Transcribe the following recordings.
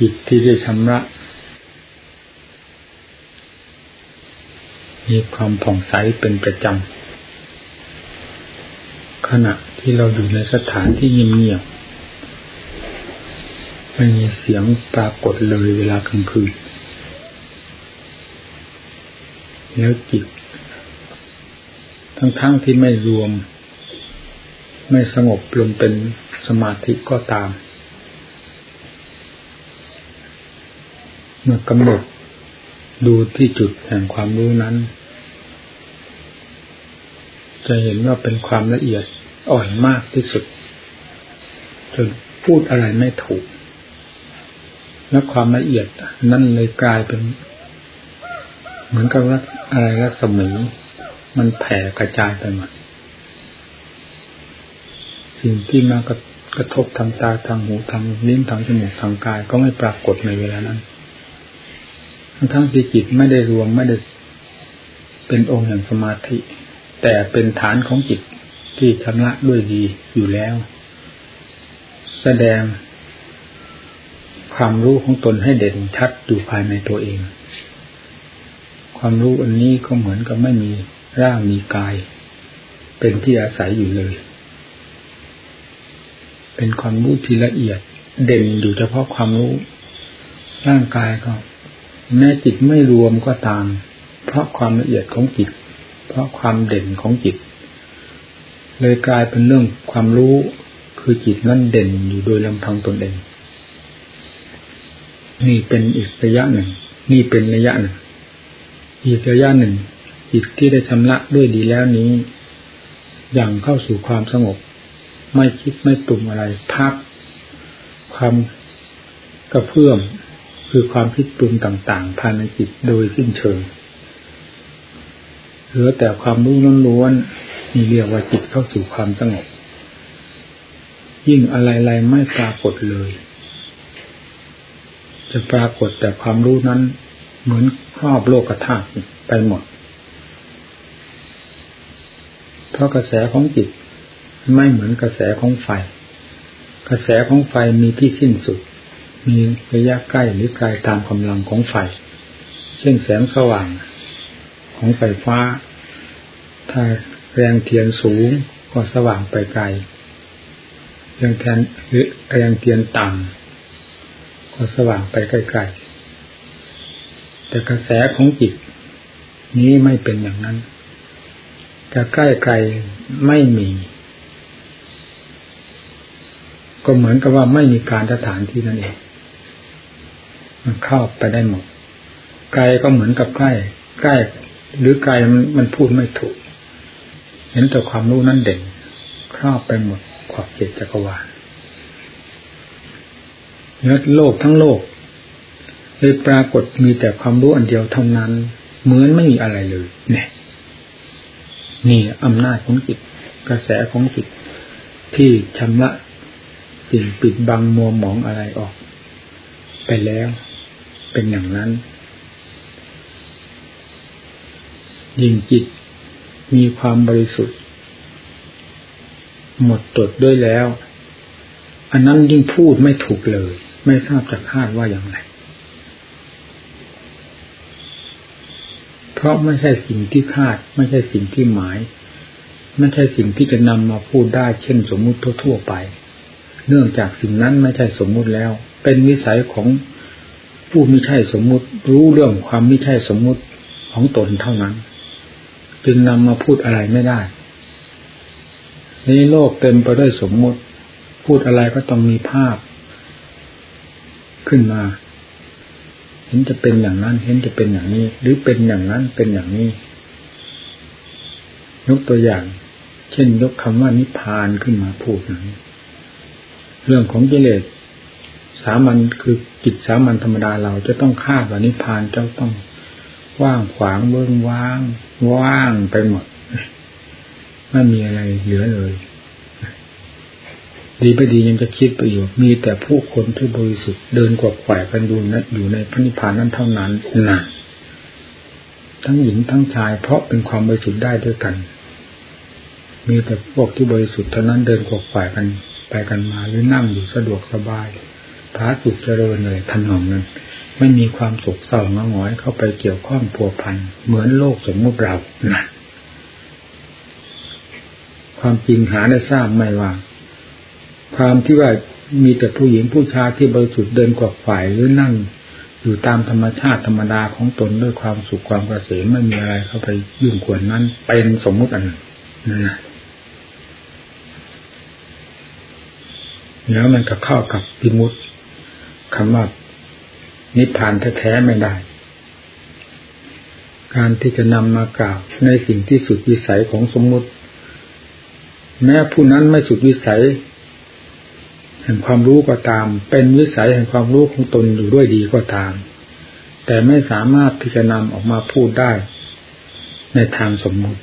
จิตที่ได้ชำระ มีความผ่องใสเป็นประจำ ขณะที่เราอยู่ในสถานที่เงียบๆไม่มีเสียงปรากฏเลยเวลากลางคืน แล้วจิต ทั้งๆทที่ไม่รวม ไม่สงบลงเป็นสมาธิก็ตาม เมื่อกำหนดดูที่จุดแห่งความรู้นั้น จะเห็นว่าเป็นความละเอียดอ่อนมากที่สุดจนพูดอะไรไม่ถูก และความละเอียดนั่นเลยกลายเป็น เหมือนกับว่าอะไรรัศมีมันแผ่กระจายไปหมดสิ่งที่มากระกระทบทางตาทางหูทางลิ้นทางจมูกทางกายก็ไม่ปรากฏในเวลานั้น ทั้งที่จิตไม่ได้รวมไม่ได้เป็นองค์แห่งสมาธิ แต่เป็นฐานของจิตที่ชำระด้วยดีอยู่แล้ว แสดงความรู้ของตนให้เด่นชัดอยู่ภายในตัวเอง ความรู้อันนี้ก็เหมือนกับไม่มีร่างมีกาย เป็นที่อาศัยอยู่เลย เป็นความรู้ที่ละเอียดเด่นอยู่เฉพาะความรู้ ร่างกายก็ แม้จิตไม่รวมก็ตาม เพราะความละเอียดของจิต เพราะความเด่นของจิต เลยกลายเป็นเรื่องความรู้คือจิตนั่นเด่นอยู่โดยลำพังตนเอง นี่เป็นอีกระยะหนึ่ง นี่เป็นระยะหนึ่ง อีกระยะหนึ่ง จิตที่ได้ชำระด้วยดีแล้วนี้ อย่างเข้าสู่ความสงบ ไม่คิดไม่ปรุงอะไรพัก ความกระเพื่อม คือความคิดปรุงต่าง ๆ ภายในจิตโดยสิ้นเชิงเหลือแต่ความรู้ล้วนๆนี่เรียกว่าจิตเข้าสู่ความสงบ ยิ่งอะไรๆไม่ปรากฏเลย จะปรากฏแต่ความรู้นั้น เหมือนครอบโลกธาตุไปหมด เพราะกระแสของจิตไม่เหมือนกระแสของไฟ กระแสของไฟมีที่สิ้นสุด มีระยะใกล้หรือไกลตามกำลังของไฟ เช่นแสงสว่างของไฟฟ้า ถ้าแรงเทียนสูงก็สว่างไปไกลแรงแทนหรือแรงเทียนต่ำก็สว่างไปใกล้ๆแต่กระแสของจิต นี้ไม่เป็นอย่างนั้น จะใกล้ไกลไม่มี ก็เหมือนกับว่าไม่มีการสถานที่นั่นเอง มันเข้าไปได้หมดไกลก็เหมือนกับใกล้ ใกล้ หรือไกลมันมันพูดไม่ถูก เห็นแต่ความรู้นั้นเด่นครอบไปหมดขอบเขตจักรวาลเนื้อโลกทั้งโลกเลยปรากฏมีแต่ความรู้อันเดียวเท่านั้น เหมือนไม่มีอะไรเลย เนี่ย นี่อำนาจของจิตกระแสของจิตที่ชำระสิ่งปิดบังมัวหมองอะไรออก ไปแล้ว เป็นอย่างนั้น ยิ่งจิตมีความบริสุทธิ์ หมดตดด้วยแล้ว อันนั้นยิ่งพูดไม่ถูกเลย ไม่ทราบจะคาดว่าอย่างไร เพราะไม่ใช่สิ่งที่คาด ไม่ใช่สิ่งที่หมาย ไม่ใช่สิ่งที่จะนำมาพูดได้เช่นสมมุติทั่วๆไป เนื่องจากสิ่งนั้นไม่ใช่สมมุติแล้ว เป็นวิสัยของ ผู้ไม่ใช่สมมุติ รู้เรื่องความไม่ใช่สมมุติของตนเท่านั้น จึงนำมาพูดอะไรไม่ได้ในโลกเต็มไปด้วยสมมุติ พูดอะไรก็ต้องมีภาพ ขึ้นมา เห็นจะเป็นอย่างนั้น เห็นจะเป็นอย่างนี้ หรือเป็นอย่างนั้นเป็นอย่างนี้ ยกตัวอย่าง เช่น ยกคำว่านิพพานขึ้นมาพูดนั้นเรื่องของกิเลส สามัญคือจิตสามัญธรรมดาเราจะต้องฆ่าว่านิพพานจะต้องว่างขวางเบื้องว่าง ว่างไปหมดไม่มีอะไรเหลือเลย ดีไปดียังจะคิดประโยชน์มีแต่ผู้คนที่บริสุทธิ์เดินกว่าฝ่ายกันดูนะอยู่ในพระนิพพานนั้นเท่านั้นนะทั้งหญิงทั้งชายเพราะเป็นความบริสุทธิ์ได้ด้วยกัน มีแต่พวกที่บริสุทธิ์เท่านั้นเดินกว่าฝ่ายกันไปกันมาหรือนั่งอยู่สะดวกสบาย ผาสุกเจริญเลยทำนองนั้น ไม่มีความสุขเศร้าง้อยเข้าไปเกี่ยวข้องผัวพันเหมือนโลกสมมติเรานะความจริงหาได้ทราบไม่ว่า ความที่ว่ามีแต่ผู้หญิงผู้ชายที่บริสุทธิ์เดินกว่าฝ่ายหรือนั่ง อยู่ตามธรรมชาติธรรมดาของตนด้วยความสุขความกระเสมไม่มีอะไรเข้าไปยุ่งกวนนั้น เป็นสมมุติอันนั่นนะแล้วมันก็เข้ากับพิมุต คำว่านิพพานแท้ๆไม่ได้ การที่จะนำมากล่าวในสิ่งที่สุดวิสัยของสมมุติ แม้ผู้นั้นไม่สุดวิสัย แห่งความรู้ก็ตาม เป็นวิสัยแห่งความรู้ของตนอยู่ด้วยดีก็ตาม แต่ไม่สามารถที่จะนำออกมาพูดได้ในทางสมมุติ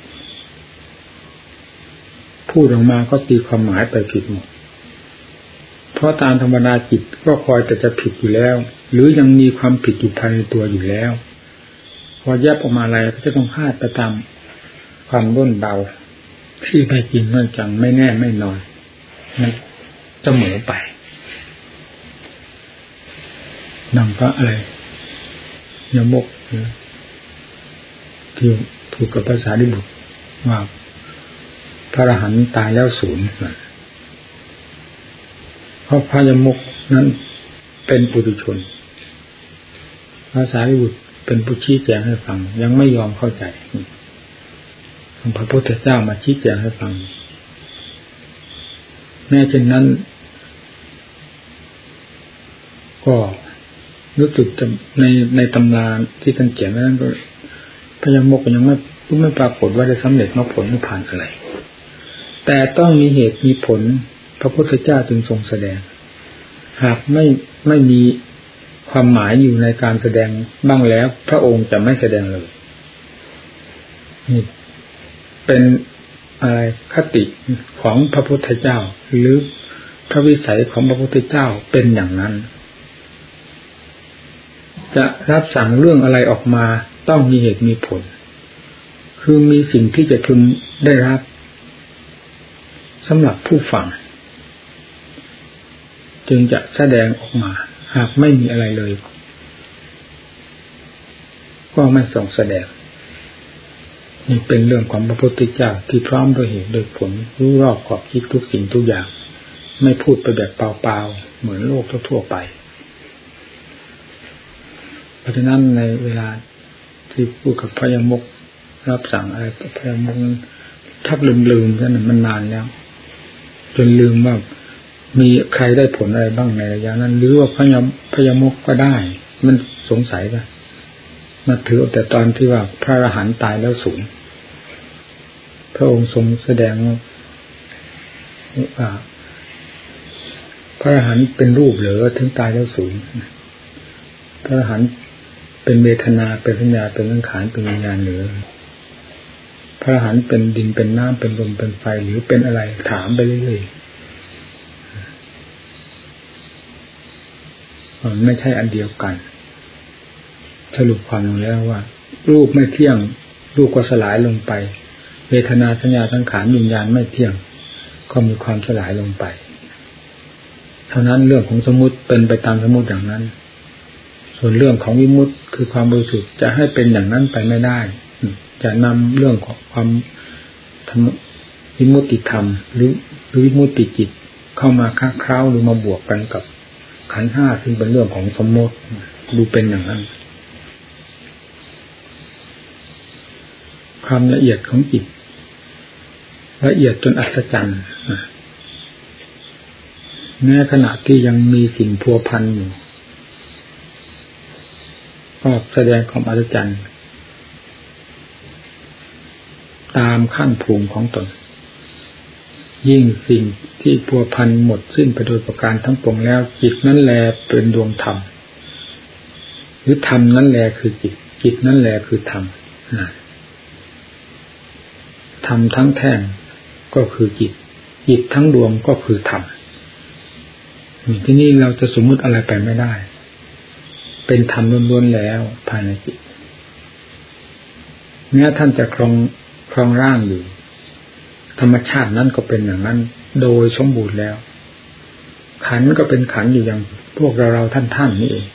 พูดออกมาก็ตีความหมายไปผิดหมด เพราะตามธรรมดาจิตก็คอยแต่จะผิดอยู่แล้ว หรือยังมีความผิดอยู่ภายในตัวอยู่แล้ว พอแยบออกมาอะไรก็จะต้องคาดไปตามความร่นเบาที่ไม่จริงไม่จังไม่แน่ไม่นอนนั่นเสมอไปนั่งก็อะไรยมกที่ถูกกับภาษาดิบุตรว่าพระอรหันต์ตายแล้วศูนย์ เพราะพระยมกนั้นเป็นปุถุชนภาษาดิบุตรเป็นผู้ชี้แจงให้ฟัง ยังไม่ยอมเข้าใจพระพุทธเจ้ามาชี้แจงให้ฟัง แม้เช่นนั้น ก็รู้สึกในในตำราที่ท่านเขียนนั้นก็พยามกยังไม่ไม่ปรากฏว่าได้สำเร็จมรรคผลไม่ผ่านอะไร แต่ต้องมีเหตุมีผล พระพุทธเจ้าจึงทรงแสดง หากไม่ไม่มีความหมายอยู่ในการแสดงบ้างแล้ว พระองค์จะไม่แสดงเลยนี่เป็นอะไรคติของพระพุทธเจ้า หรือพระวิสัยของพระพุทธเจ้าเป็นอย่างนั้น จะรับสั่งเรื่องอะไรออกมาต้องมีเหตุมีผล คือมีสิ่งที่จะพึงได้รับสำหรับผู้ฟัง จึงจะแสดงออกมา หากไม่มีอะไรเลย ก็ไม่ส่งแสดง นี่เป็นเรื่องของพระพุทธเจ้าที่พร้อมโดยเหตุโดยผลรู้รอบขอบคิดทุกสิ่งทุกอย่าง ไม่พูดไปแบบเปล่าๆ เหมือนโลกทั่วๆไป เพราะฉะนั้นในเวลาที่พูดกับพระยมกรับสั่งอะไรพระยมกทักลืมลืมนั่นมันนานแล้ว จนลืมว่า มีใครได้ผลอะไรบ้างในระยะนั้น หรือว่าพยมพยมกก็ได้ มันสงสัยป่ะมาถือแต่ตอนที่ว่าพระอรหันต์ตายแล้วสูงพระองค์ทรงแสดงว่าพระอรหันต์เป็นรูปเหลือถึงตายแล้วสูงพระอรหันต์เป็นเวทนาเป็นสัญญาเป็นสังขารเป็นวิญญาณหรือพระหันเป็นดินเป็นน้ำเป็นลมเป็นไฟหรือเป็นอะไรถามไปเรื่อยๆ มันไม่ใช่อันเดียวกัน สรุปความลงแล้วว่า รูปไม่เที่ยง รูปก็สลายลงไป เวทนาสัญญาสังขารวิญญาณไม่เที่ยง ก็มีความสลายลงไป เท่านั้นเรื่องของสมุติเป็นไปตามสมุติอย่างนั้น ส่วนเรื่องของวิมุตต์คือความบริสุทธิ์จะให้เป็นอย่างนั้นไปไม่ได้ จะนำเรื่องของความธรรมวิมุตติธรรม หรือหรือวิมุตติจิตเข้ามาค้าคร้าวหรือมาบวกกันกับ ขันห้าซึ่งเป็นเรื่องของสมมติดูเป็นอย่างนั้น ความละเอียดของจิตละเอียดจนอัศจรรย์แม้ขณะที่ยังมีสิ่งพัวพันอยู่ก็แสดงความอัศจรรย์ ตามขั้นภูมิของตน ยิ่งสิ่งที่พัวพันหมดสิ้นไปโดยประการทั้งปวงแล้ว จิตนั้นแลเป็นดวงธรรมหรือธรรมนั้นแลคือจิต จิตนั้นแลคือธรรมธรรมทั้งแท่งก็คือจิต จิตทั้งดวงก็คือธรรมที่นี่เราจะสมมุติอะไรไปไม่ได้ เป็นธรรมล้วนๆแล้วภายในจิตแม้ท่านจะครองครองร่างอยู่ ธรรมชาตินั้นก็เป็นอย่างนั้น โดยสมบูรณ์แล้ว ขันก็เป็นขันอยู่อย่างพวกเราเราท่านท่านนี่เอง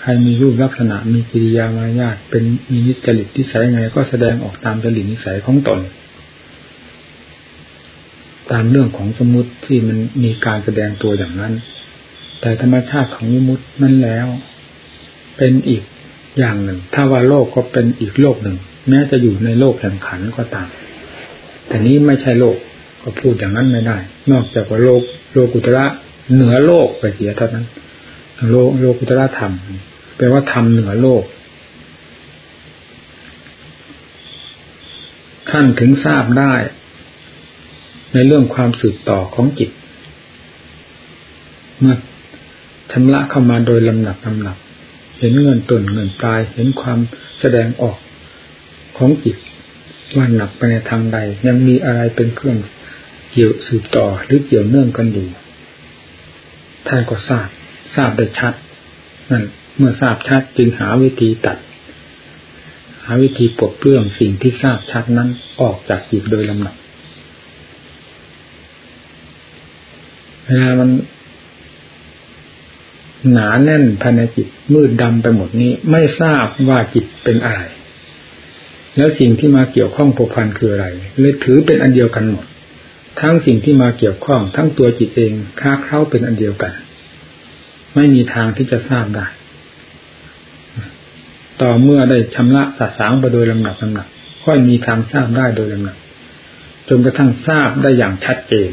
ใครมีรูปลักษณะมีกิริยามารยาทเป็นมีนิจริตนิสัยไง ก็แสดงออกตามจริตนิสัยของตน ตามเรื่องของสมมติที่มันมีการแสดงตัวอย่างนั้น แต่ธรรมชาติของวิมุตินั้นแล้ว เป็นอีกอย่างหนึ่ง ถ้าว่าโลกก็เป็นอีกโลกหนึ่ง แม้จะอยู่ในโลกแห่งขันก็ตาม แต่นี้ไม่ใช่โลกก็พูดอย่างนั้นไม่ได้ นอกจากว่าโลก โลกุตระเหนือโลกไปเสียเท่านั้น โลกโลกุตระธรรมแปลว่าธรรมเหนือโลกขั้นถึงทราบได้ ในเรื่องความสืบต่อของจิต เมื่อชำระเข้ามาโดยลำหนับลำหนับ เห็นเงินต้นเงินปลาย เห็นความแสดงออกของจิต ว่าหนักไปในทางใด ยังมีอะไรเป็นเครื่องเกี่ยวสืบต่อหรือเกี่ยวเนื่องกันอยู่ท่านก็ทราบทราบได้ชัดนั่นเมื่อทราบชัดจึงหาวิธีตัด หาวิธีปลดเปลื้องสิ่งที่ทราบชัดนั้นออกจากจิตโดยลำดับเวลามันหนาแน่นภายในจิตมืดดำไปหมดนี้ ไม่ทราบว่าจิตเป็นอะไร แล้วสิ่งที่มาเกี่ยวข้องผูกพันคืออะไร เลยถือเป็นอันเดียวกันหมด ทั้งสิ่งที่มาเกี่ยวข้อง ทั้งตัวจิตเองคล้าเข้าเป็นอันเดียวกัน ไม่มีทางที่จะทราบได้ ต่อเมื่อได้ชำระสะสางไปโดยลำหนักลำหนักค่อยมีทางทราบได้โดยลำหนักจนกระทั่งทราบได้อย่างชัดเจน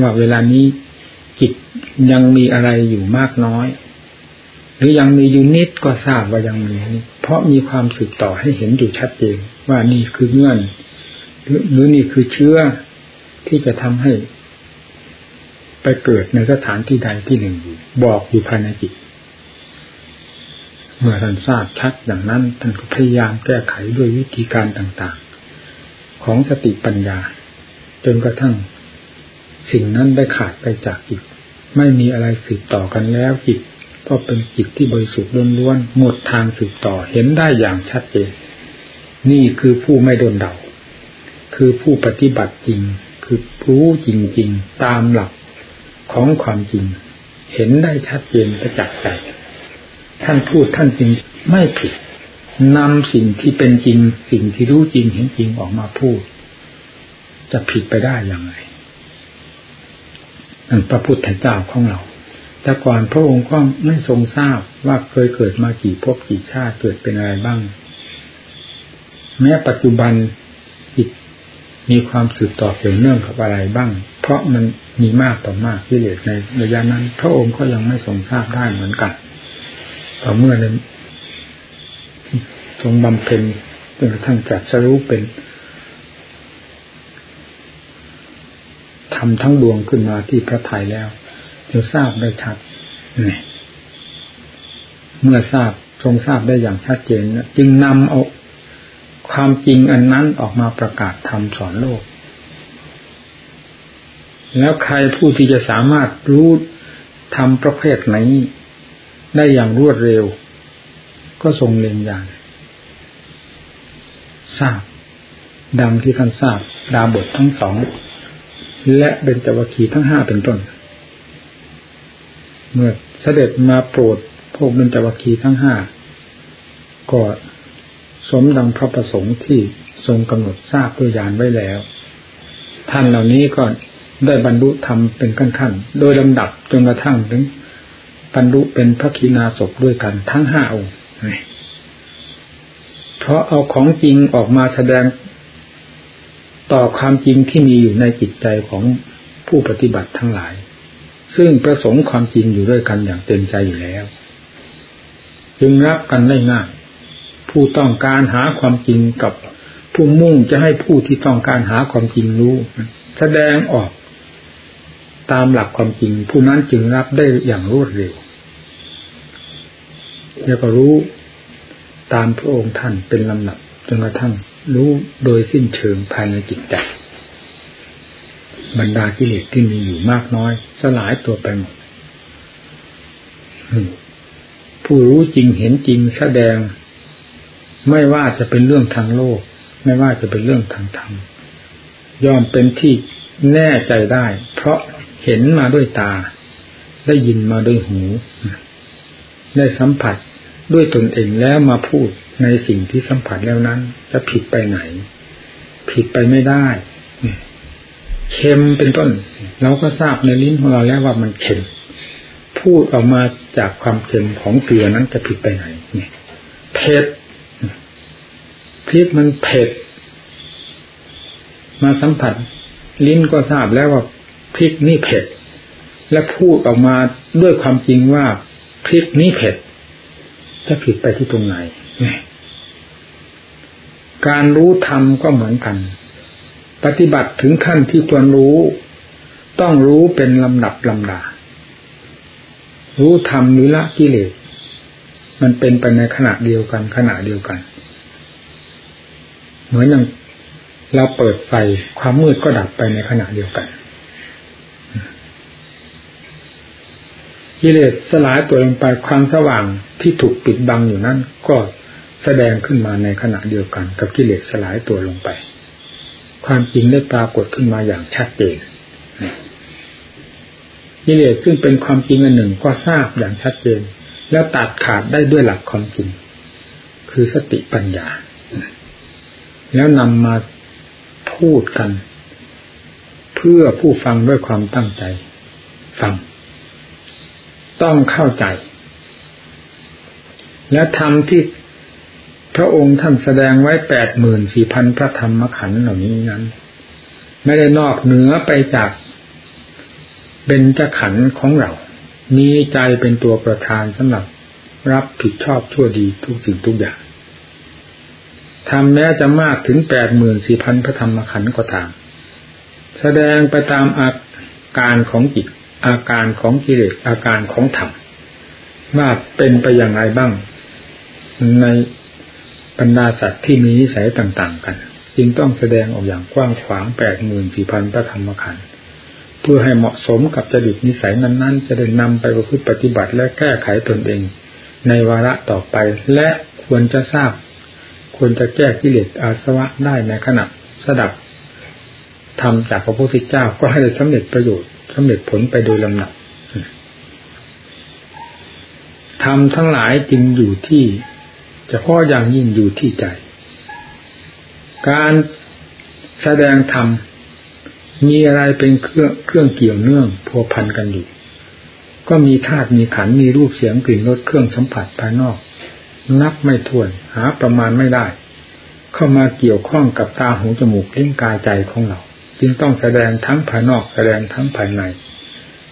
ว่าเวลานี้จิตยังมีอะไรอยู่มากน้อย หรือยังมีอยู่นิดก็ทราบว่ายังมีเพราะมีความสืบต่อให้เห็นอยู่ชัดเจนว่านี่คือเงื่อน หรือนี่คือเชื้อที่จะทำให้ ไปเกิดในสถานที่ใดที่หนึ่งอยู่บอกอยู่ภายในจิต เมื่อท่านทราบชัดอย่างนั้นท่านก็พยายามแก้ไขด้วยวิธีการต่างๆ ของสติปัญญา จนกระทั่งสิ่งนั้นได้ขาดไปจากจิต ไม่มีอะไรสืบต่อกันแล้วจิต ก็เป็นจิตที่บริสุทธิ์ล้วนๆหมดทางสืบต่อเห็นได้อย่างชัดเจน นี่คือผู้ไม่โดนเดา คือผู้ปฏิบัติจริง คือรู้จริงๆ ตามหลักของความจริง เห็นได้ชัดเจนประจักษ์ใจ ท่านพูดท่านจริงไม่ผิดนำสิ่งที่เป็นจริง สิ่งที่รู้จริงเห็นจริงออกมาพูด จะผิดไปได้อย่างไรนั่นพระพุทธเจ้าของเรา แต่ก่อนพระองค์ก็ไม่ทรงทราบว่าเคยเกิดมากี่ภพกี่ชาติเกิดเป็นอะไรบ้าง แม้ปัจจุบันมีความสืบต่อเกี่ยวเนื่องกับอะไรบ้าง เพราะมันมีมากต่อมากที่เหลือในระยะนั้น พระองค์ก็ยังไม่ทรงทราบได้เหมือนกันต่อเมื่อในทรงบำเพ็ญจนกระทั่งจัดสรู้เป็นทำทั้งดวงขึ้นมาที่พระทัยแล้ว จะทราบได้ชัดเมื่อทราบทรงทราบได้อย่างชัดเจนจึงนำเอาความจริงอันนั้นออกมาประกาศทำสอนโลก แล้วใครผู้ที่จะสามารถรู้ทำประเภทไหน ได้อย่างรวดเร็ว ก็ทรงเล็งอย่างทราบดังที่ท่านทราบดาบททั้งสอง และเป็นจวัคีทั้งห้าเป็นต้น เมื่อเสด็จมาโปรดพวกเป็นจวัคีทั้งห้าก็สมดังพระประสงค์ที่ทรงกำหนดทราบด้วยญาณไว้แล้ว ท่านเหล่านี้ก็ได้บรรลุธรรมเป็นขั้นๆ โดยลำดับจนกระทั่งถึงบรรลุเป็นพระคีนาศพด้วยกันทั้งห้าองค์เพราะเอาของจริงออกมาแสดงต่อความจริงที่มีอยู่ในจิตใจของผู้ปฏิบัติทั้งหลาย ซึ่งประสงค์ความจริงอยู่ด้วยกันอย่างเต็มใจอยู่แล้ว จึงรับกันได้ง่าย ผู้ต้องการหาความจริงกับผู้มุ่งจะให้ผู้ที่ต้องการหาความจริงรู้ แสดงออกตามหลักความจริง ผู้นั้นจึงรับได้อย่างรวดเร็วแล้วก็รู้ตามพระองค์ท่านเป็นลำดับจนกระทั่งรู้โดยสิ้นเชิงภายในจิตใจ บรรดากิเลสที่มีอยู่มากน้อย สลายตัวไปหมดผู้รู้จริงเห็นจริงแสดง ไม่ว่าจะเป็นเรื่องทางโลก ไม่ว่าจะเป็นเรื่องทางธรรมยอมเป็นที่แน่ใจได้ เพราะเห็นมาด้วยตา ได้ยินมาโดยหู ได้สัมผัสด้วยตนเองแล้วมาพูดในสิ่งที่สัมผัสแล้วนั้น จะผิดไปไหน ผิดไปไม่ได้ เค็มเป็นต้น เราก็ทราบในลิ้นของเราแล้วว่ามันเค็ม พูดออกมาจากความเค็มของเกลือนั้นจะผิดไปไหนเนี่ยเผ็ดพริกมันเผ็ด มาสัมผัส ลิ้นก็ทราบแล้วว่าพริกนี่เผ็ด และพูดออกมาด้วยความจริงว่าพริกนี้เผ็ด จะผิดไปที่ตรงไหนการรู้ธรรมก็เหมือนกัน ปฏิบัติถึงขั้นที่ควรรู้ ต้องรู้เป็นลำดับลำดา รู้ธรรมหรือละกิเลสมันเป็นไปในขณะเดียวกันขณะเดียวกัน เหมือนอย่างเราเปิดไฟความมืดก็ดับไปในขณะเดียวกันกิเลสสลายตัวลงไปความสว่างที่ถูกปิดบังอยู่นั้น ก็แสดงขึ้นมาในขณะเดียวกัน กับกิเลสสลายตัวลงไป ความจริงได้ปรากฏขึ้นมาอย่างชัดเจนกิเลสซึ่งเป็นความจริงอันหนึ่งก็ทราบอย่างชัดเจน แล้วตัดขาดได้ด้วยหลักความจริง คือสติปัญญา แล้วนำมาพูดกัน เพื่อผู้ฟังด้วยความตั้งใจ ฟัง ต้องเข้าใจ และทำที่ พระองค์ท่านแสดงไว้แปดหมื่นสี่พันพระธรรมขันธ์เหล่านี้นั้น ไม่ได้นอกเหนือไปจากเป็นจขันธ์ของเรา มีใจเป็นตัวประธานสำหรับรับผิดชอบชั่วดีทุกสิ่งทุกอย่างทำแม้จะมากถึงแปดหมื่นสี่พันพระธรรมขันธ์ก็ตาม แสดงไปตามอาการของจิตอาการของกิเลสอาการของธรรมว่าเป็นไปอย่างไรบ้าง ใน บรรดาสัตว์ที่มีนิสัยต่าง ๆ กัน จึงต้องแสดงออกอย่างกว้างขวางแปดหมื่นสี่พันพระธรรมขันธ์เพื่อให้เหมาะสมกับจริตนิสัยนั้น ๆ จะได้นำไปประพฤติปฏิบัติและแก้ไขตนเอง ในวาระต่อไปและควรจะทราบ ควรจะแก้กิเลสอาสวะได้ในขณะสดับทำจากพระพุทธเจ้าก็ให้ได้สำเร็จประโยชน์สำเร็จผลไปโดยลำดับทำทั้งหลายจึงอยู่ที่ เฉพาะอย่างยิ่งอยู่ที่ใจ การแสดงธรรมมีอะไรเป็นเครื่องเครื่องเกี่ยวเนื่องพัวพันกันอยู่ ก็มีธาตุมีขันมีรูปเสียงกลิ่นรสเครื่องสัมผัสภายนอก นับไม่ถ้วนหาประมาณไม่ได้ เข้ามาเกี่ยวข้องกับตาหูจมูกลิ้นกายใจของเรา จึงต้องแสดงทั้งภายนอกแสดงทั้งภายใน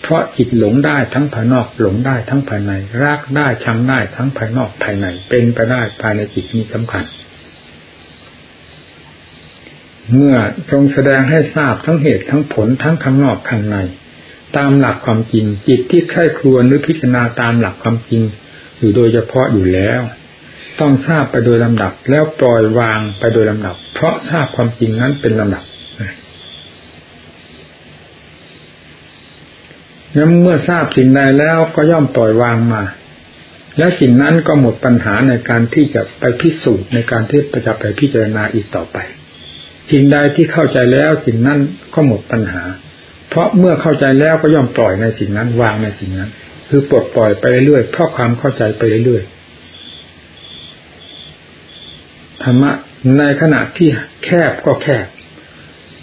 เพราะจิตหลงได้ทั้งภายนอกหลงได้ทั้งภายใน รักได้ชังได้ทั้งภายนอกภายใน เป็นไปได้ภายในจิตนี้สำคัญ เมื่อทรงแสดงให้ทราบทั้งเหตุทั้งผลทั้งข้างนอกข้างใน ตามหลักความจริง จิตที่ใคร่ครวญหรือพิจารณาตามหลักความจริง อยู่โดยเฉพาะอยู่แล้ว ต้องทราบไปโดยลำดับแล้วปล่อยวางไปโดยลำดับ เพราะทราบความจริงนั้นเป็นลำดับ นั้นเมื่อทราบสิ่งใดแล้วก็ย่อมปล่อยวางมา แล้วสิ่งนั้นก็หมดปัญหาในการที่จะไปพิสูจน์ในการที่จะไปพิจารณาอีกต่อไปสิ่งใดที่เข้าใจแล้วสิ่งนั้นก็หมดปัญหา เพราะเมื่อเข้าใจแล้วก็ย่อมปล่อยในสิ่งนั้นวางในสิ่งนั้น คือปลดปล่อยไปเรื่อยๆเพราะความเข้าใจไปเรื่อยๆธรรมะในขณะที่แคบก็แคบ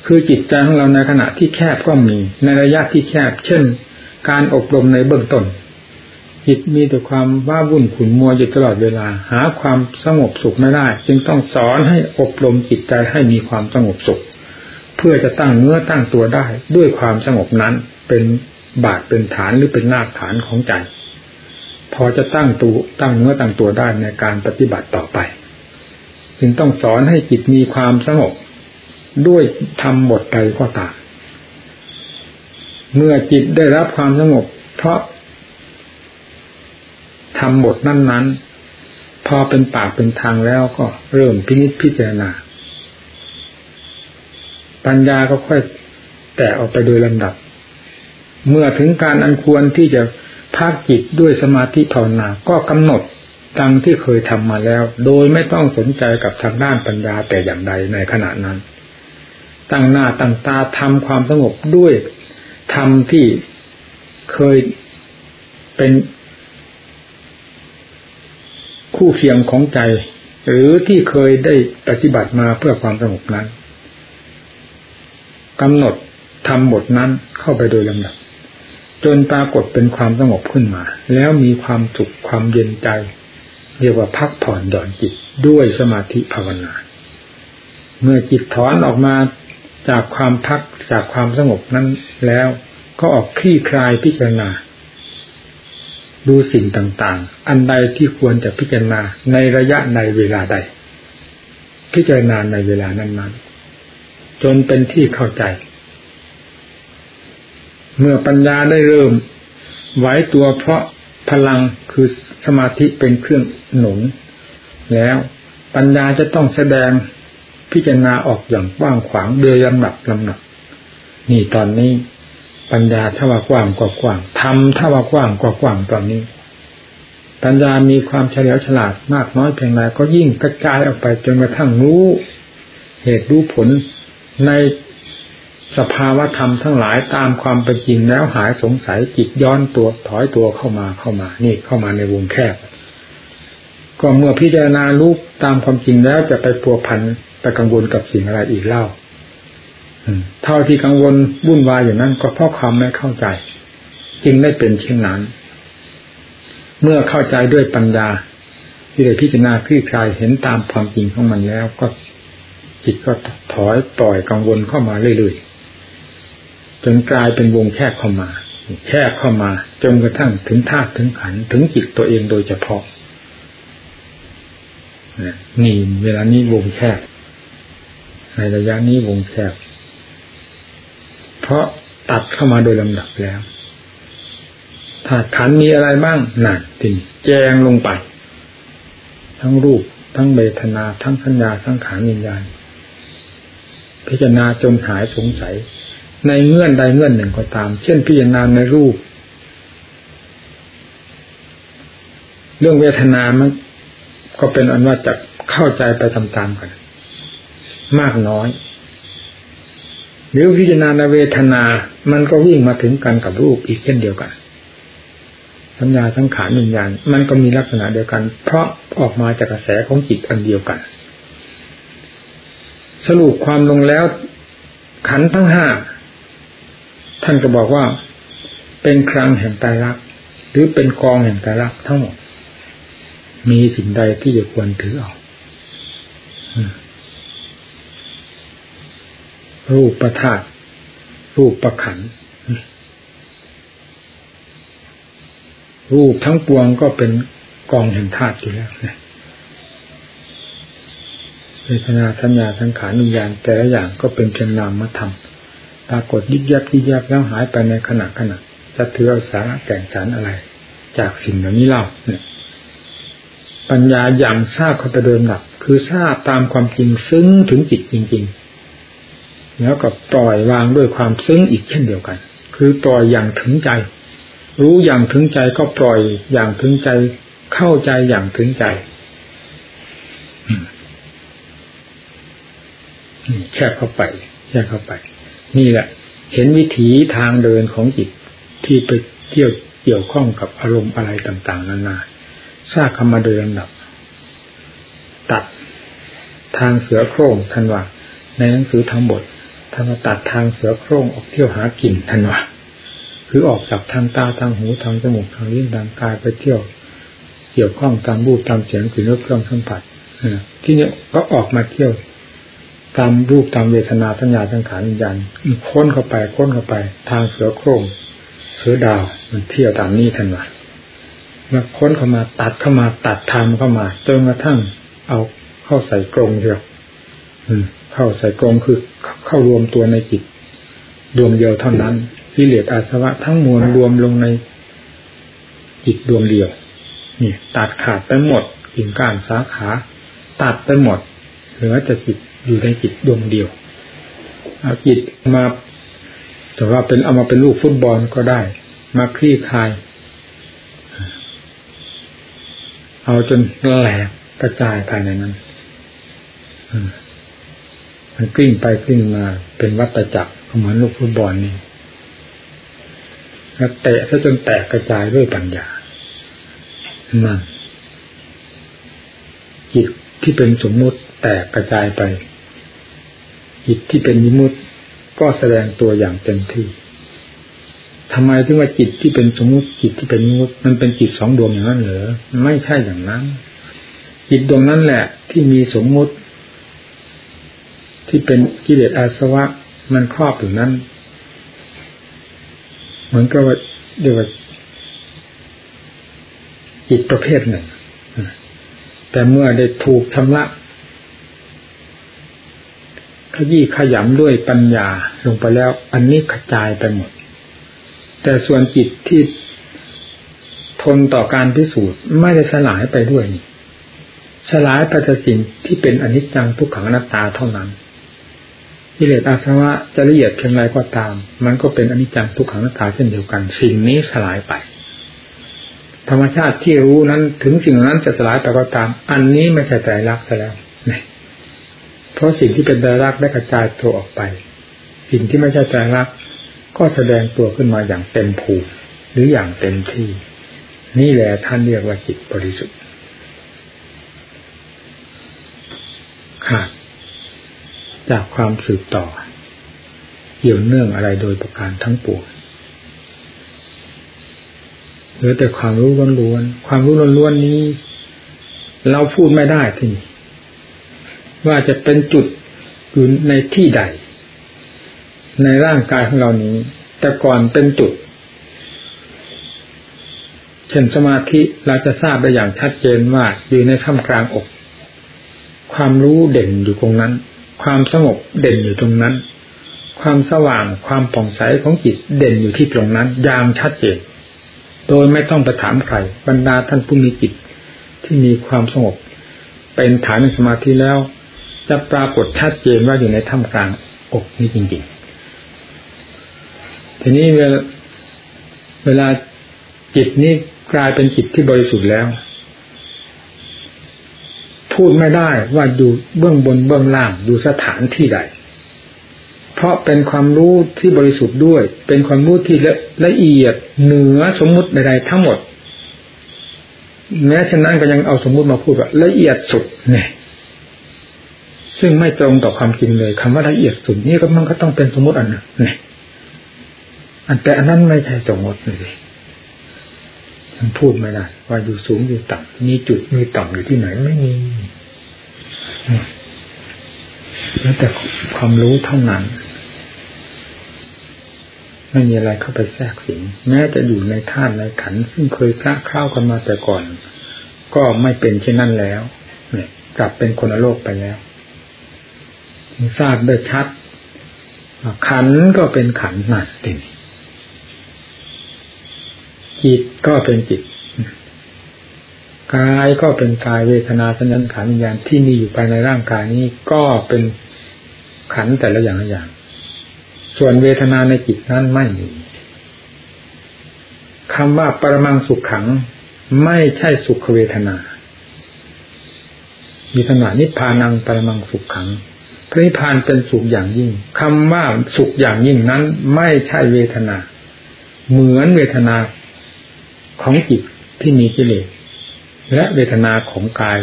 คือจิตใจของเราในขณะที่แคบก็มี ในระยะที่แคบ เช่น การอบรมในเบื้องต้น จิตมีแต่ความว้าวุ่นขุนมัวอยู่ตลอดเวลา หาความสงบสุขไม่ได้ จึงต้องสอนให้อบรมจิตใจให้มีความสงบสุข เพื่อจะตั้งเนื้อตั้งตัวได้ด้วยความสงบนั้นเป็นบาทเป็นฐานหรือเป็นรากฐานของใจ พอจะตั้งตัวตั้งเนื้อตั้งตัวได้ในการปฏิบัติต่อไป จึงต้องสอนให้จิตมีความสงบด้วยทำบทใดก็ตาม เมื่อจิตได้รับความสงบ เพราะทำบทนั้น ๆ พอเป็นปากเป็นทางแล้วก็เริ่มพินิจพิจารณา ปัญญาก็ค่อยแตกออกไปโดยลำดับ เมื่อถึงการอันควรที่จะพักจิตด้วยสมาธิภาวนา ก็กำหนดดังที่เคยทำมาแล้ว โดยไม่ต้องสนใจกับทางด้านปัญญาแต่อย่างใดในขณะนั้น ตั้งหน้าตั้งตาทำความสงบด้วย ธรรมที่เคยเป็นคู่เคียงของใจ หรือที่เคยได้ปฏิบัติมาเพื่อความสงบนั้นกำหนดทำบทนั้นเข้าไปโดยลำดับ จนปรากฏเป็นความสงบขึ้นมา แล้วมีความสุขความเย็นใจ เรียกว่าพักผ่อนหย่อนจิตด้วยสมาธิภาวนา เมื่อจิตถอนออกมา จากความพักจากความสงบนั้นแล้วก็ออกคลี่คลายพิจารณา ดูสิ่งต่างๆ อันใดที่ควรจะพิจารณาในระยะในเวลาใด พิจารณาในเวลานั้นๆ จนเป็นที่เข้าใจ เมื่อปัญญาได้เริ่มไหวตัวเพราะพลังคือสมาธิเป็นเครื่องหนุน แล้วปัญญาจะต้องแสดง พิจารณาออกอย่างกว้างขวางโดยลำดับลำดับนี่ตอนนี้ ปัญญาถ้าว่ากว้างกว่ากว้างทำถ้าว่ากว้างกว่ากว้างตอนนี้ ปัญญามีความเฉลียวฉลาดมากน้อยเพียงไรก็ยิ่งกระจายออกไปจนกระทั่งรู้ เหตุรู้ผลในสภาวะธรรมทั้งหลายตามความเป็นจริงแล้วหายสงสัยจิตย้อนตัวถอยตัวเข้ามาเข้ามา นี่เข้ามาในวงแคบ ก็เมื่อพิจารณารูปตามความจริงแล้วจะไปพัวพัน ไปกังวลกับสิ่งอะไรอีกเล่าเท่าที่กังวลวุ่นวายอย่างนั้น ก็เพราะความไม่เข้าใจ จึงได้เป็นเช่นนั้น เมื่อเข้าใจด้วยปัญญา ที่ได้พิจารณาคลี่คลายเห็นตามความจริงของมันแล้ว ก็จิตก็ถอยปล่อยกังวลเข้ามาเรื่อยๆจนกลายเป็นวงแคบเข้ามาแคบเข้ามาจนกระทั่งถึงธาตุถึงขันถึงจิตตัวเองโดยเฉพาะนี่เวลานี้วงแคบ ในระยะนี้วงแคบเพราะตัดเข้ามาโดยลำดับแล้วถ้าขันมีอะไรบ้างหนั่นติแจงลงไป ทั้งรูป ทั้งเบทนา ทั้งสัญญาทั้งขาวิญญาณพิจารณาจนหายสงสัย ในเงื่อนใดเงื่อนหนึ่งก็ตาม เช่นพิจารณาในรูป เรื่องเวทนามันก็เป็นอันว่าจะเข้าใจไปตามๆกัน มากน้อย หรือพิจารณาเวทนา มันก็วิ่งมาถึงกันกับรูปอีกเช่นเดียวกัน สัญญาสังขารวิญญาณมันก็มีลักษณะเดียวกัน เพราะออกมาจากกระแสของจิตอันเดียวกัน สรุปความลงแล้วขันทั้งห้าท่านก็บอกว่าเป็นครั้งแห่งตายรักหรือเป็นกองแห่งตายรักทั้งหมด มีสิ่งใดที่จะควรถือเอา รูปประธาตรูปประขัน รูปทั้งปวงก็เป็นกองแห่งธาตุอยู่แล้วนะเวทนาสัญญาสังขารวิญญาณแต่ละอย่างก็เป็นเพียงนามธรรมปรากฏยิบยับยิบยับแล้วหายไปในขณะขณะจะถือเอาสาระแก่งสารอะไร จากสิ่งเหล่านี้เล่าเนี่ยปัญญาอย่างทราบเขาไปเดิมหนัก คือทราบตามความจริงซึ้งถึงจิตจริง ๆ แล้วก็ปล่อยวางด้วยความซึ้งอีกเช่นเดียวกัน คือปล่อยอย่างถึงใจ รู้อย่างถึงใจก็ปล่อยอย่างถึงใจ เข้าใจอย่างถึงใจแค่เข้าไปแค่เข้าไป นี่แหละ เห็นวิถีทางเดินของจิตที่ไปเกี่ยวเกี่ยวข้องกับอารมณ์อะไรต่าง ๆ นานาทราบคำมาโดยลำดับ ตัดทางเสือโคร่งทันว่าในหนังสือทั้งบท ท่านตัดทางเสือโคร่งออกเที่ยวหากินท่านว่าคือออกจากทางตาทางหูทางจมูกทางลิ้นทางกายไปเที่ยว เกี่ยวข้องตามรูปตามเสียงกลิ่นรสเครื่องสัมผัสที่เนี้ยก็ออกมาเที่ยว ตามรูปตามเวทนาสัญญาสังขารวิญญาณค้นเข้าไปค้นเข้าไป ทางเสือโคร่งเสือดาวมันเที่ยวตามนี้ท่านว่ามาค้นเข้ามาตัดเข้ามาตัดทางเข้ามาจนกระทั่งเอาเข้าใส่กรงเดียวอืม เข้าใส่กรงคือเข้ารวมตัวในจิตดวงเดียวเท่านั้นกิเลสอาสวะทั้งมวลรวมลงในจิตดวงเดียว นี่ ตัดขาดไปหมดกิ่งก้านสาขา ตัดไปหมดเหลือแต่จิตอยู่ในจิตดวงเดียวเอาจิตมาแต่ว่าเป็นเอามาเป็นลูกฟุตบอลก็ได้ มาคลี่คลาย เอาจนแหลกกระจายภายในนั้น มันกลิ้งไปกลิ้งมา เป็นวัตจักรเหมือนลูกฟุตบอลนี่แล้วเตะซะจนแตกกระจายด้วยปัญญานั่นจิตที่เป็นสมมุติแตกกระจายไป จิตที่เป็นมิมุติก็แสดงตัวอย่างเต็มที่ทำไมถึงว่าจิตที่เป็นสมมุติจิตที่เป็นมิมุติมันเป็นจิตสองดวงอย่างนั้นเหรอไม่ใช่อย่างนั้น จิตดวงนั้นแหละ ที่มีสมมุติ ที่เป็นกิเลสอาสวะมันครอบอยู่นั้น เหมือนกับว่าเดียวว่าจิตประเภทหนึ่ง แต่เมื่อได้ถูกชำระขยี้ขยำด้วยปัญญาลงไปแล้ว อันนี้กระจายไปหมด แต่ส่วนจิตที่ทนต่อการพิสูจน์ไม่ได้สลายไปด้วย สลายไปแต่สิ่งที่เป็นอนิจจังทุกขังอนัตตาเท่านั้น กิเลสอาสวะจะละเอียดเพียงไรก็ตาม มันก็เป็นอนิจจังทุกขังนัตตาเช่นเดียวกัน สิ่งนี้สลายไป ธรรมชาติที่รู้นั้นถึงสิ่งนั้นจะสลายไปก็ตาม อันนี้ไม่ใช่ใจรักซะแล้วเพราะสิ่งที่เป็นใจรักได้กระจายตัวออกไป สิ่งที่ไม่ใช่ใจรัก ก็แสดงตัวขึ้นมาอย่างเต็มภูมิหรืออย่างเต็มที่ นี่แหละท่านเรียกว่าจิตบริสุทธิ์ขาด จากความสืบต่อ เกี่ยวเนื่องอะไรโดยประการทั้งปวงเหลือแต่ความรู้ล้วนๆความรู้ล้วนๆนี้ เราพูดไม่ได้ที่นี่ว่าจะเป็นจุดอยู่ในที่ใด ในร่างกายของเรานี้ แต่ก่อนเป็นจุด เช่นสมาธิเราจะทราบได้อย่างชัดเจนว่าอยู่ในท่ามกลางอก ความรู้เด่นอยู่ตรงนั้น ความสงบเด่นอยู่ตรงนั้น ความสว่างความผ่องใสของจิตเด่นอยู่ที่ตรงนั้น อย่างชัดเจนโดยไม่ต้องไปถามใครบรรดาท่านผู้มีจิตที่มีความสงบ เป็นฐานสมาธิแล้ว จะปรากฏชัดเจนว่าอยู่ในท่ามกลางอกนี้จริงๆ ทีนี้เวลาเวลาจิตนี้กลายเป็นจิตที่บริสุทธิ์แล้ว พูดไม่ได้ว่าอยู่เบื้องบนเบื้องล่างอยู่สถานที่ใด เพราะเป็นความรู้ที่บริสุทธิ์ด้วย เป็นความรู้ที่ละละเอียดเหนือสมมุติใดๆทั้งหมด แม้ฉะนั้นก็ยังเอาสมมุติมาพูดว่าละเอียดสุดเนี่ยซึ่งไม่ตรงต่อความจริงเลยคำว่าละเอียดสุดนี่ก็มันก็ต้องเป็นสมมติอันนึ่งเนี่อันแต่อันนั้นไม่ใช่สมมติเลย มันพูดไม่ได้ว่าอยู่สูงอยู่ต่ำมีจุดมีต่ำอยู่ที่ไหนไม่มีแล้วแต่ความรู้เท่านั้น ไม่มีอะไรเข้าไปแทรกสิงแม้จะอยู่ในท่านในขัน ซึ่งเคยคล้าคล้ากันมาแต่ก่อน ก็ไม่เป็นเช่นนั้นแล้ว เนี่ย กลับเป็นคนโลกไปแล้วทราบได้ชัดขันก็เป็นขันหนั่นเอง จิตก็เป็นจิตกายก็เป็นกายเวทนาสัญญาขันวิญญาณที่มีอยู่ภายในร่างกายนี้ก็เป็นขันแต่ละอย่างอย่าง ส่วนเวทนาในจิตนั้นไม่มีคำว่าปรมังสุขขัง ไม่ใช่สุขเวทนา มีขนาดนิพพานังปรมังสุขขัง พระนิพพานเป็นสุขอย่างยิ่งคำว่าสุขอย่างยิ่งนั้น ไม่ใช่เวทนา เหมือนเวทนา ของจิตที่มีกิเลสและเวทนาของกาย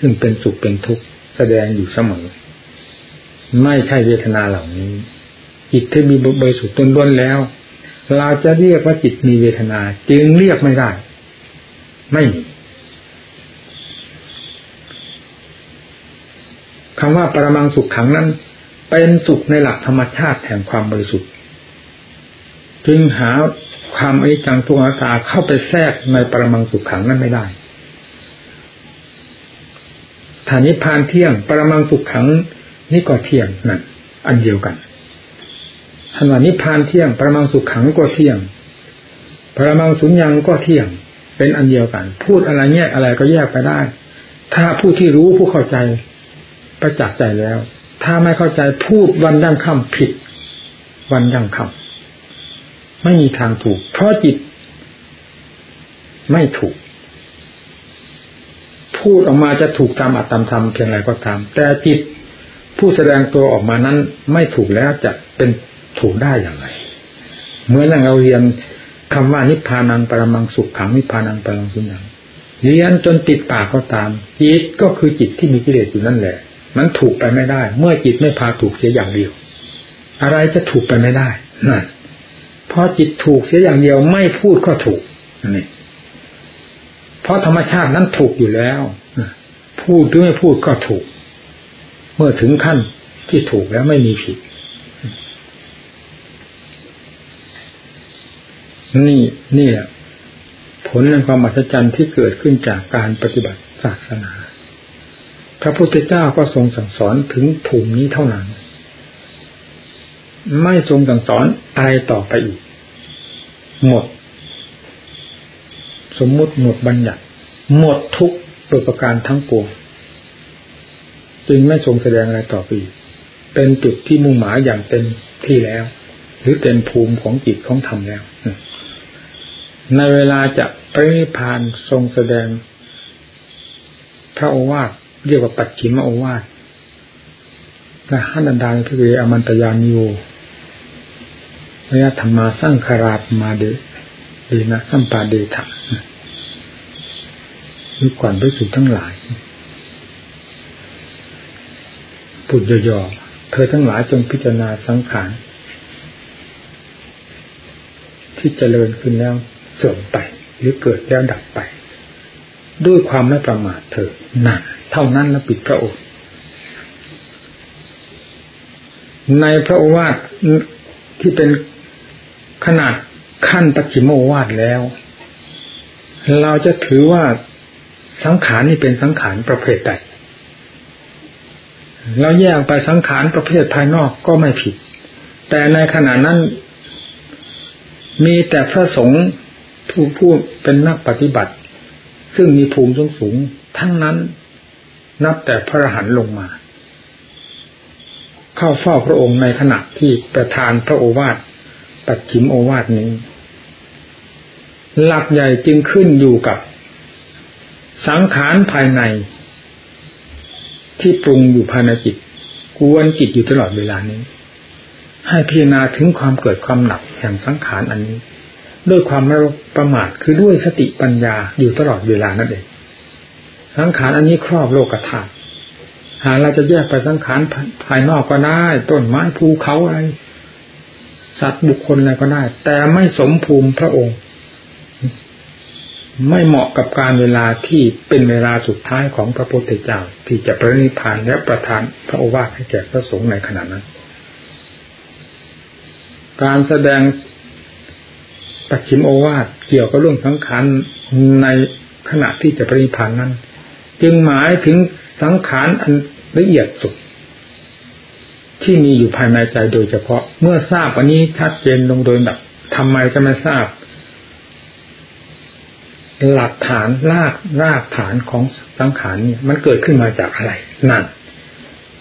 ซึ่งเป็นสุขเป็นทุกข์แสดงอยู่เสมอ ไม่ใช่เวทนาเหล่านี้ จิตที่มีบริสุทธิ์ต้นล้วนแล้ว เราจะเรียกว่าจิตมีเวทนา จึงเรียกไม่ได้ ไม่มีคำว่าปรมังสุขขังนั้น เป็นสุขในหลักธรรมชาติแห่งความบริสุทธิ์ จึงหา ความอนิจจังทุกขังตาเข้าไปแทรกในปรมังสุขขังนั้นไม่ได้ฐานิพานเที่ยง ปรมังสุขขังนี่ก็เที่ยงนั่นอันเดียวกันทันว่านิพานเที่ยง ปรมังสุขขังก็เที่ยง ปรมังสุญญังก็เที่ยง เป็นอันเดียวกัน พูดอะไรแยกอะไรก็แยกไปได้ ถ้าผู้ที่รู้ผู้เข้าใจประจักษ์ใจแล้ว ถ้าไม่เข้าใจพูดวันยั่งค่ำผิด วันยั่งค่ำ ไม่มีทางถูก เพราะจิต ไม่ถูก พูดออกมาจะถูกตามอัตตามธรรมเพียงไรก็ตาม แต่จิตผู้แสดงตัวออกมานั้น ไม่ถูกแล้วจะเป็นถูกได้อย่างไรเมื่อนั่งเราเรียนคำว่านิพพานังปรมังสุขขังนิพพานังปรมังสุญญ์เรียนจนติดปากก็ตาม จิตก็คือจิตที่มีกิเลสอยู่นั่นแหละ มันถูกไปไม่ได้ เมื่อจิตไม่พาถูกเสียอย่างเดียว อะไรจะถูกไปไม่ได้นั่น พอจิตถูกเสียอย่างเดียวไม่พูดก็ถูกนี่เพราะธรรมชาตินั้นถูกอยู่แล้วพูดหรือไม่พูดก็ถูก เมื่อถึงขั้นที่ถูกแล้วไม่มีผิด นี่นี่แหละผลแห่งความมหัศจรรย์ที่เกิดขึ้นจากการปฏิบัติศาสนา พระพุทธเจ้าก็ทรงสั่งสอนถึงภูมินี้เท่านั้น ไม่ทรงสั่งสอนอะไรต่อไปอีก หมด สมมุติหมดบัญญัติ หมดทุกตัวประการทั้งปวงจึงไม่ทรงแสดงอะไรต่อไปเป็นจุดที่มุ่งหมายอย่างเต็มที่แล้ว หรือเต็มภูมิของจิตของธรรมแล้ว ในเวลาจะปรินิพานทรงแสดง พระโอวาทเรียกว่าปัจฉิมโอวาทพระหันันดาพระเวอมันตยานิโอ พระธรรมาสร้างคาราปมาเดเดนะสัมปาเดทะมีก่อนไปสู่ทั้งหลายพูดย่อๆเธอทั้งหลายจงพิจารณาสังขารที่เจริญขึ้นแล้วเสื่อมไป หรือเกิดแล้วดับไป ด้วยความไม่ประมาทเธอนั่นเท่านั้นแล้วปิดพระโอษฐ์ในพระโอวาทที่เป็น ขนาดขั้นปัจฉิมโอวาทแล้ว เราจะถือว่าสังขารนี่เป็นสังขารประเภทใดเราแยกไปสังขารประเภทภายนอกก็ไม่ผิด แต่ในขณะนั้น มีแต่พระสงฆ์ผู้ผู้เป็นนักปฏิบัติ ซึ่งมีภูมิสูงสูงทั้งนั้นนับแต่พระรหันลงมา เข้าเฝ้าพระองค์ในขณะที่ประทานพระโอวาท ปัดฉิมโอวาทนี้ หลักใหญ่จึงขึ้นอยู่กับ สังขารภายใน ที่ปรุงอยู่ภายในจิตกวนจิตอยู่ตลอดเวลานี้ ให้พิจารณาถึงความเกิดความหนักแห่งสังขารอันนี้ ด้วยความไม่ประมาทคือด้วยสติปัญญาอยู่ตลอดเวลานั่นเองสังขารอันนี้ครอบโลกธาตุหาเราจะแยกไปสังขารภายนอกก็ได้ ต้นไม้ภูเขาอะไร สัตว์บุคคลอะไรก็ได้ แต่ไม่สมภูมิพระองค์ ไม่เหมาะกับการเวลาที่เป็นเวลาสุดท้ายของพระพุทธเจ้าที่จะประนิพานและประทานพระโอวาทให้แก่พระสงฆ์ในขณะนั้น การแสดงปัจฉิมโอวาทเกี่ยวกับเรื่องสังขารในขณะที่จะปริพันนั้น จึงหมายถึงสังขารอันละเอียดสุด ที่มีอยู่ภายในใจโดยเฉพาะ เมื่อทราบวันนี้ชัดเจนลงโดยแบบทำไมจะไม่ทราบ หลักฐานรากรากฐานของสังขารนี่มันเกิดขึ้นมาจากอะไรนั่น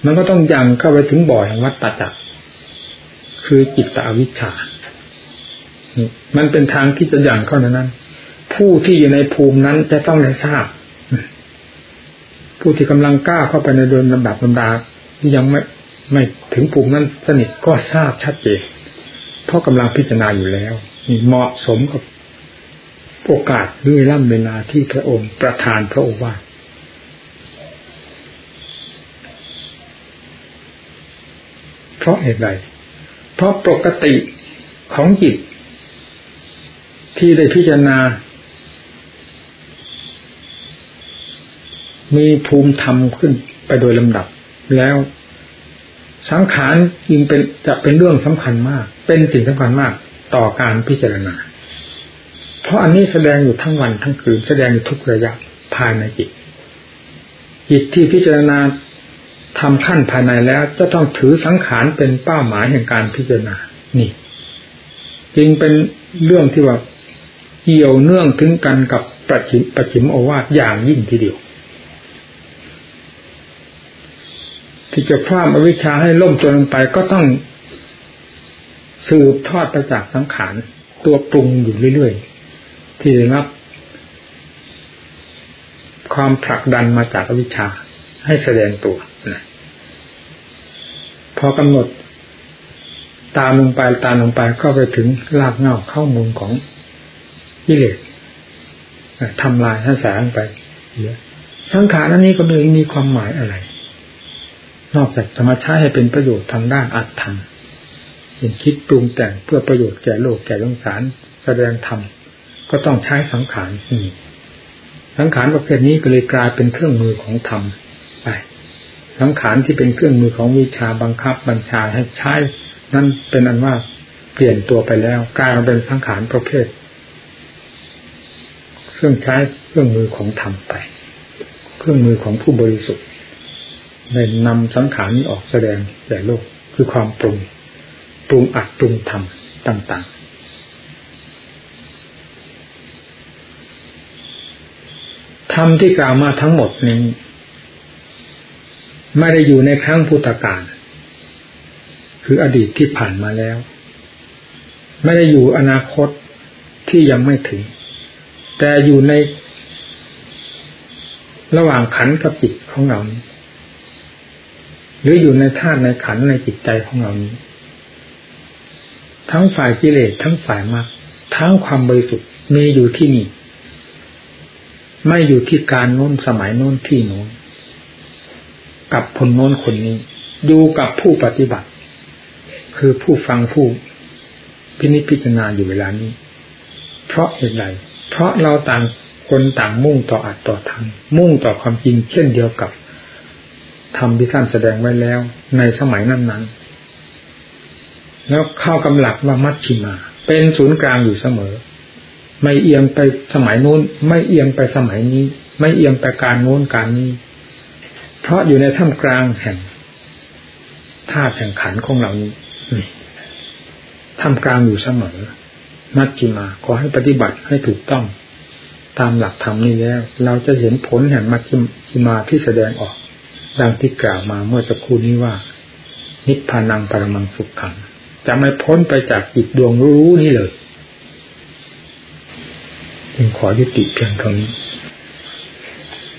มันก็ต้องยังเข้าไปถึงบ่อแห่งวัฏจักรคือจิตตอวิชชา มันเป็นทางที่จะย่างเข้าในนั้น ผู้ที่อยู่ในภูมินั้นจะต้องได้ทราบ ผู้ที่กำลังกล้าเข้าไปในเดินลำดับลำดาที่ยังไม่ ไม่ถึงภูมินั้นสนิทก็ทราบชัดเจนเพราะกำลังพิจารณาอยู่แล้วนี่เหมาะสมกับโอกาสด้วยล่ำเวลาที่พระองค์ประทานพระโอวาทเพราะเหตุใดเพราะปกติของจิต ที่ได้พิจารณา มีภูมิธรรมขึ้นไปโดยลำดับแล้ว สังขารยิ่งเป็นจะเป็นเรื่องสำคัญมาก เป็นสิ่งสำคัญมากต่อการพิจารณา เพราะอันนี้แสดงอยู่ทั้งวันทั้งคืน แสดงอยู่ทุกระยะภายในจิต จิตที่พิจารณาทำขั้นภายในแล้วจะต้องถือสังขารเป็นเป้าหมายแห่งการพิจารณา นี่ จึงเป็นเรื่องที่ว่าเกี่ยวเนื่องถึงกันกับปัจฉิมปัจฉิมโอวาทอย่างยิ่งทีเดียว ที่จะพลาดอวิชชาให้ล่มจนลงไปก็ต้องสืบทอดไปจากสังขารตัวปรุงอยู่เรื่อยๆ ที่ได้รับ ความผลักดันมาจากอวิชชาให้แสดงตัวนะพอกำหนด ตามลงไปตามลงไปก็ไปถึงรากเงาข้อมูลของกิเลสทำลายให้แสงไปสังขารอันนี้ก็ไม่มีความหมายอะไร นอกจากจะมชาใช้ให้เป็นประโยชน์ทางด้านอัตธรรมเห็นคิดปรุงแต่งเพื่อประโยชน์แก่โลกแก่สงสารแสดงธรรมก็ต้องใช้สังขารนี่สังขารประเภทนี้ก็เลยกลายเป็นเครื่องมือของธรรมไปสังขารที่เป็นเครื่องมือของวิชาบังคับบัญชาให้ใช้นั่นเป็นอันว่าเปลี่ยนตัวไปแล้วกลายมาเป็นสังขารประเภท เครื่องใช้เครื่องมือของธรรมไป เครื่องมือของผู้บริสุทธิ์ ในนำสังขารนี้ออกแสดงแก่โลกคือความปรุง ปรุงอัดปรุงทำต่าง ๆ ธรรมที่กล่าวมาทั้งหมดนี้ไม่ได้อยู่ในครั้งพุทธกาลคืออดีตที่ผ่านมาแล้ว ไม่ได้อยู่อนาคตที่ยังไม่ถึง แต่อยู่ในระหว่างขันกับจิตของเรา หรืออยู่ในธาตุในขันในจิตใจของเรานี้ ทั้งฝ่ายกิเลสทั้งฝ่ายมรรคทั้งความบริสุทธิ์มีอยู่ที่นี่ ไม่อยู่ที่การโน้นสมัยโน้นที่โน้นกับคนโน้นคนนี้อยู่กับผู้ปฏิบัติ คือผู้ฟังผู้พินิจพิจารณาอยู่เวลานี้ เพราะเหตุไรเพราะเราต่างคนต่างมุ่งต่ออัดต่อทำมุ่งต่อความจริงเช่นเดียวกับ ธรรมที่ท่านแสดงไว้แล้ว ในสมัยนั้นๆ แล้วเข้ากำหลักว่ามัชชิมา เป็นศูนย์กลางอยู่เสมอ ไม่เอียงไปสมัยนู้น ไม่เอียงไปสมัยนี้ ไม่เอียงไปการโน้นการนี้ เพราะอยู่ในท่ามกลางแห่งธาตุแห่งขันของเรานี้ท่ามกลางอยู่เสมอ มัชจิมา ขอให้ปฏิบัติให้ถูกต้อง ตามหลักธรรมนี้แล้ว เราจะเห็นผลแห่งมัชจิมาที่แสดงออก ดังที่กล่าวมาเมื่อสักครู่นี้ว่า นิพพานังปรมังสุขขังจะไม่พ้นไปจากจิตดวงรู้นี้เลยจึงขอยุติเพียงเท่านี้